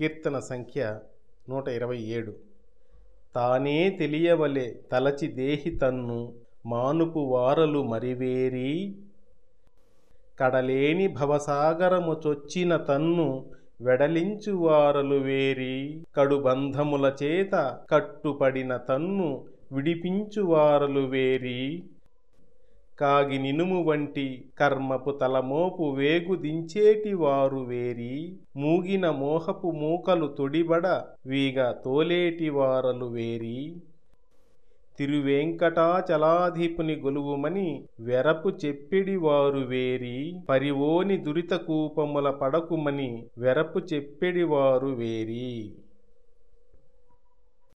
కీర్తన సంఖ్య నూట ఇరవై ఏడు. తానే తెలియవలె తలచి దేహి తన్ను మానుపు వారలు మరివేరి. కడలేని భవసాగరము చొచ్చిన తన్ను వెడలించు వారలు వేరి. కడుబంధముల చేత కట్టుపడిన తన్ను విడిపించు వారలు వేరి. కాగి నినుము వంటి కర్మపు తలమోపు వేగు దించేటివారు వేరి మూగిన మోహపు మూకలు తొడిబడ వీగ తోలేటివారలు వేరి. తిరువేంకటాచలాధిపుని గొలువుమని వెరపు చెప్పిడివారు వేరి పరివోని దురిత కూపముల పడకుమని వెరపు చెప్పిడివారు వేరి.